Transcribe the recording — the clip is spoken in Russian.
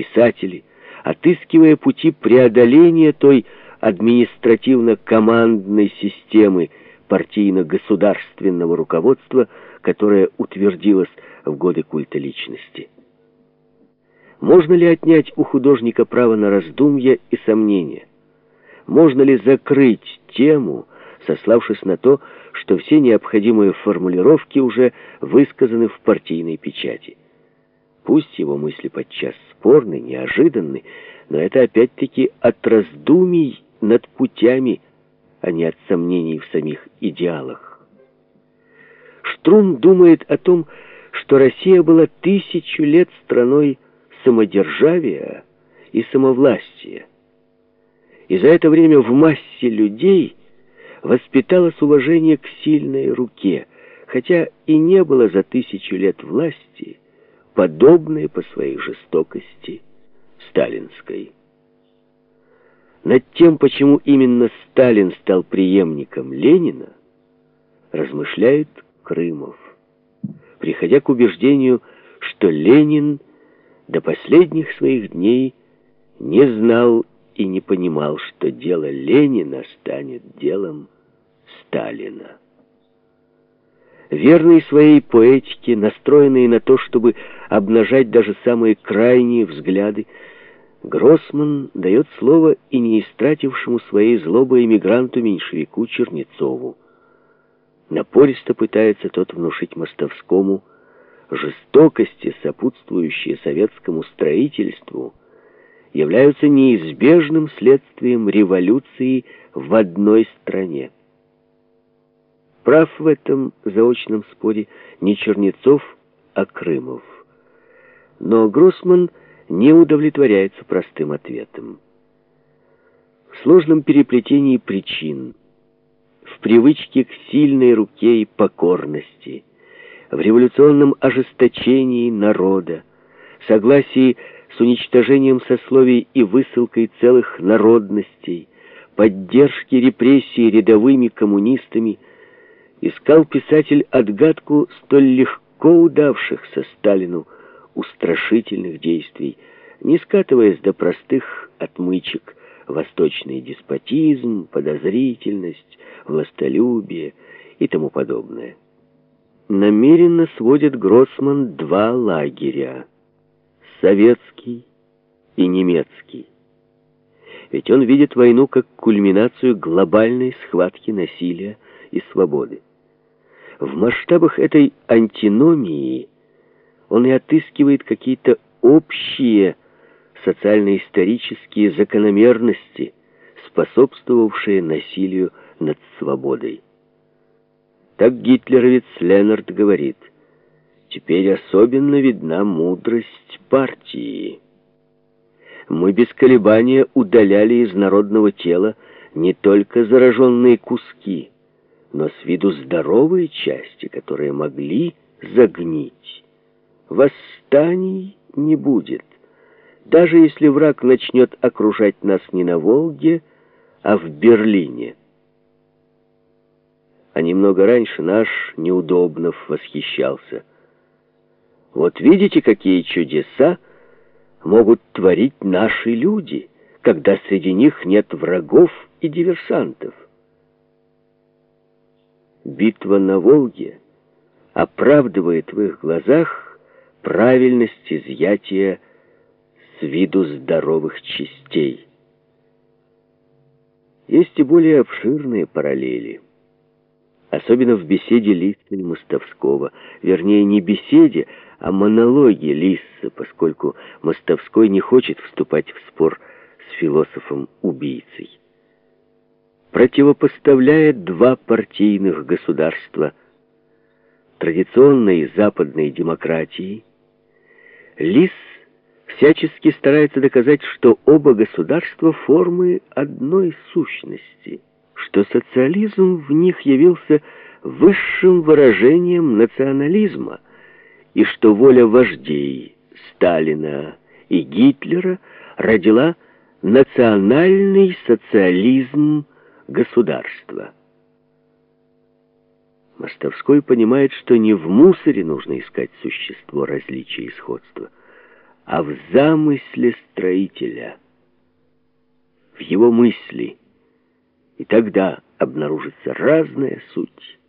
писатели, отыскивая пути преодоления той административно-командной системы партийно-государственного руководства, которая утвердилась в годы культа личности. Можно ли отнять у художника право на раздумья и сомнения? Можно ли закрыть тему, сославшись на то, что все необходимые формулировки уже высказаны в партийной печати? Пусть его мысли подчас спорны, неожиданны, но это опять-таки от раздумий над путями, а не от сомнений в самих идеалах. Штрум думает о том, что Россия была тысячу лет страной самодержавия и самовластия. И за это время в массе людей воспиталось уважение к сильной руке, хотя и не было за тысячу лет власти, подобной по своей жестокости сталинской. Над тем, почему именно Сталин стал преемником Ленина, размышляет Крымов, приходя к убеждению, что Ленин до последних своих дней не знал и не понимал, что дело Ленина станет делом Сталина. Верный своей поэтике, настроенный на то, чтобы обнажать даже самые крайние взгляды, Гроссман дает слово и не истратившему своей злобой эмигранту-меньшевику Чернецову. Напористо пытается тот внушить Мостовскому жестокости, сопутствующие советскому строительству, являются неизбежным следствием революции в одной стране. Прав в этом заочном споре не Чернецов, а Крымов. Но Гроссман не удовлетворяется простым ответом. В сложном переплетении причин, в привычке к сильной руке и покорности, в революционном ожесточении народа, согласии с уничтожением сословий и высылкой целых народностей, поддержке репрессий рядовыми коммунистами, искал писатель отгадку столь легко удавшихся Сталину устрашительных действий, не скатываясь до простых отмычек, восточный деспотизм, подозрительность, властолюбие и тому подобное. Намеренно сводит Гроссман два лагеря — советский и немецкий. Ведь он видит войну как кульминацию глобальной схватки насилия и свободы. В масштабах этой антиномии он и отыскивает какие-то общие социально-исторические закономерности, способствовавшие насилию над свободой. Так гитлеровец Ленард говорит, «Теперь особенно видна мудрость партии. Мы без колебания удаляли из народного тела не только зараженные куски, но с виду здоровые части, которые могли загнить. Восстаний не будет, даже если враг начнет окружать нас не на Волге, а в Берлине. А немного раньше наш Неудобнов восхищался. Вот видите, какие чудеса могут творить наши люди, когда среди них нет врагов и диверсантов. Битва на Волге оправдывает в их глазах правильность изъятия с виду здоровых частей. Есть и более обширные параллели. Особенно в беседе Лисса и Мостовского. Вернее, не беседе, а монологе Лисса, поскольку Мостовской не хочет вступать в спор с философом-убийцей. Противопоставляет два партийных государства традиционной западной демократии – Лис всячески старается доказать, что оба государства формы одной сущности, что социализм в них явился высшим выражением национализма, и что воля вождей Сталина и Гитлера родила национальный социализм государства. Мостовской понимает, что не в мусоре нужно искать существо различия и сходства, а в замысле строителя, в его мысли. И тогда обнаружится разная суть.